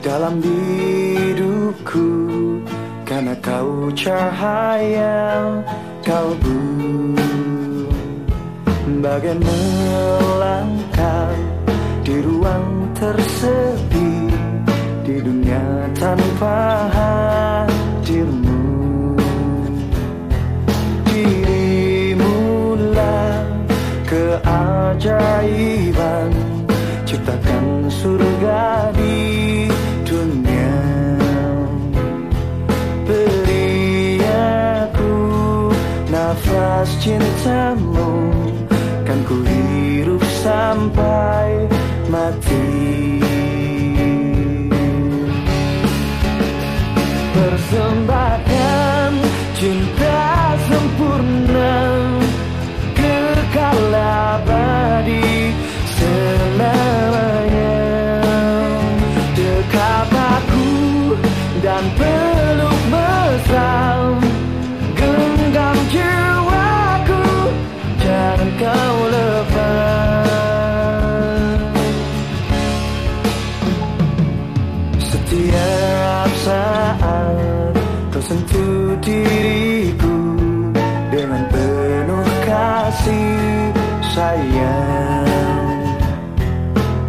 dalam hidupku Karena kau cahaya kalbu Bagai melangkah di ruang tersepi Di dunia tanpa hadirmu. Dirimulah keajaiban Ciptakan surga di dunia. Beri aku nafas cintamu Kan ku hirup sampai mati sentuh diriku Dengan penuh kasih sayang.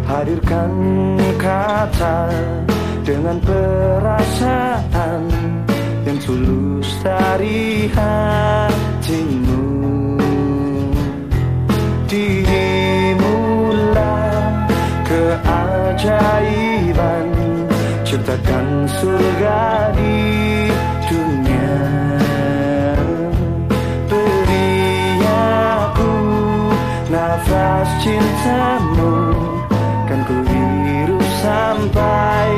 Hadirkan kata dengan perasaan Yang tulus dari hatimu. Dirimulah keajaiban Ciptakan surga nafas cintamu Kan ku hirup sampai